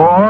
or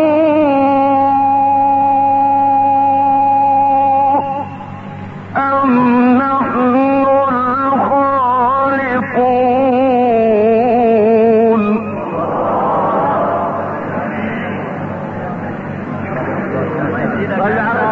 رہا جا رہا ہے